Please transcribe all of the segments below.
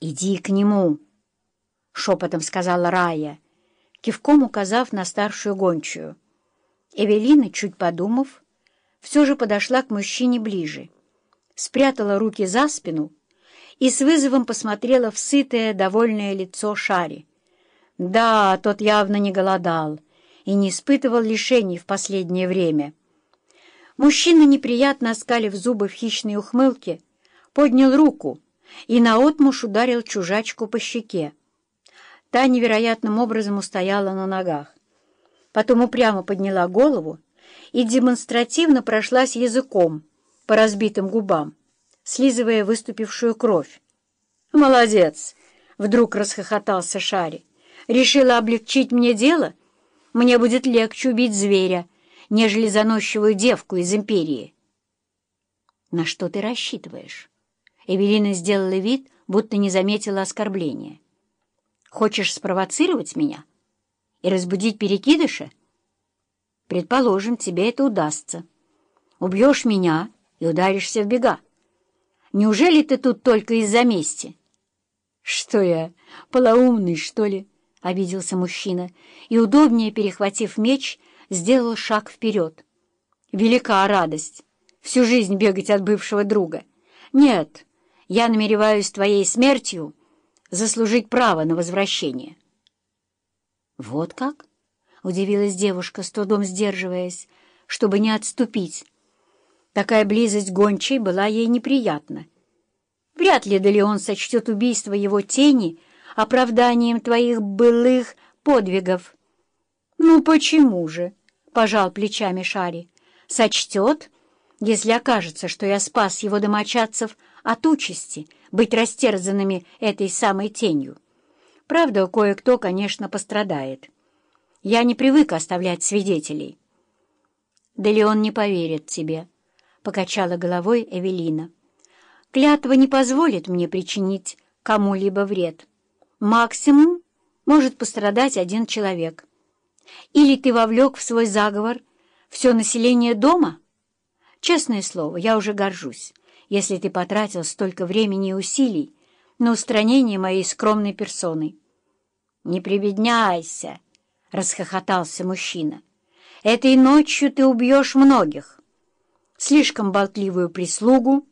«Иди к нему!» — шепотом сказала Рая, кивком указав на старшую гончую. Эвелина, чуть подумав, все же подошла к мужчине ближе, спрятала руки за спину и с вызовом посмотрела в сытое, довольное лицо Шари. Да, тот явно не голодал и не испытывал лишений в последнее время. Мужчина, неприятно оскалив зубы в хищной ухмылке, поднял руку и наотмашь ударил чужачку по щеке. Та невероятным образом устояла на ногах. Потом упрямо подняла голову и демонстративно прошлась языком по разбитым губам, слизывая выступившую кровь. «Молодец!» — вдруг расхохотался Шари. «Решила облегчить мне дело? Мне будет легче убить зверя, нежели заносчивую девку из империи». «На что ты рассчитываешь?» Эвелина сделала вид, будто не заметила оскорбления. «Хочешь спровоцировать меня и разбудить перекидыша? Предположим, тебе это удастся. Убьешь меня и ударишься в бега. Неужели ты тут только из-за мести?» «Что я, полоумный, что ли?» — обиделся мужчина и, удобнее перехватив меч, сделал шаг вперед. «Велика радость всю жизнь бегать от бывшего друга. Нет, я намереваюсь твоей смертью заслужить право на возвращение». «Вот как?» — удивилась девушка, с трудом сдерживаясь, чтобы не отступить. Такая близость гончей была ей неприятна. Вряд ли Делеон сочтет убийство его тени оправданием твоих былых подвигов. «Ну почему же?» — пожал плечами Шари. «Сочтет, если окажется, что я спас его домочадцев от участи быть растерзанными этой самой тенью. Правда, кое-кто, конечно, пострадает. Я не привык оставлять свидетелей. «Да ли он не поверит тебе?» — покачала головой Эвелина. «Клятва не позволит мне причинить кому-либо вред. Максимум может пострадать один человек. Или ты вовлек в свой заговор все население дома? Честное слово, я уже горжусь если ты потратил столько времени и усилий на устранение моей скромной персоны. «Не прибедняйся!» — расхохотался мужчина. «Этой ночью ты убьешь многих. Слишком болтливую прислугу,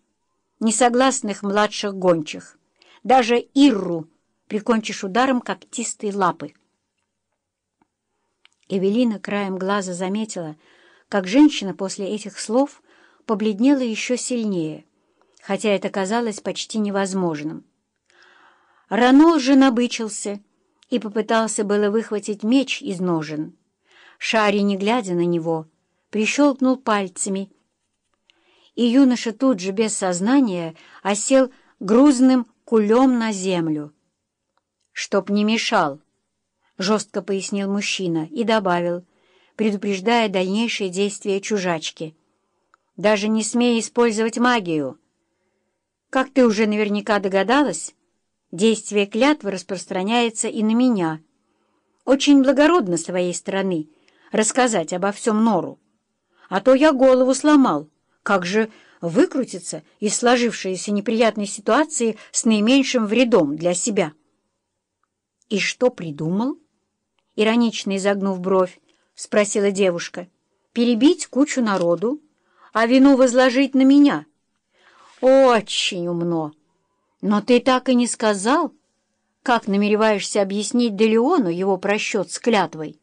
несогласных младших гончих, даже Ирру прикончишь ударом когтистой лапы». Эвелина краем глаза заметила, как женщина после этих слов побледнела еще сильнее — хотя это казалось почти невозможным. Ранол же набычился и попытался было выхватить меч из ножен. Шари, не глядя на него, прищелкнул пальцами, и юноша тут же без сознания осел грузным кулем на землю. «Чтоб не мешал», — жестко пояснил мужчина и добавил, предупреждая дальнейшие действия чужачки. «Даже не смей использовать магию». Как ты уже наверняка догадалась, действие клятвы распространяется и на меня. Очень благородно с твоей стороны рассказать обо всем Нору. А то я голову сломал. Как же выкрутиться из сложившейся неприятной ситуации с наименьшим вредом для себя? И что придумал? Иронично изогнув бровь, спросила девушка. Перебить кучу народу, а вину возложить на меня — «Очень умно. Но ты так и не сказал, как намереваешься объяснить Делеону его просчет с клятвой?»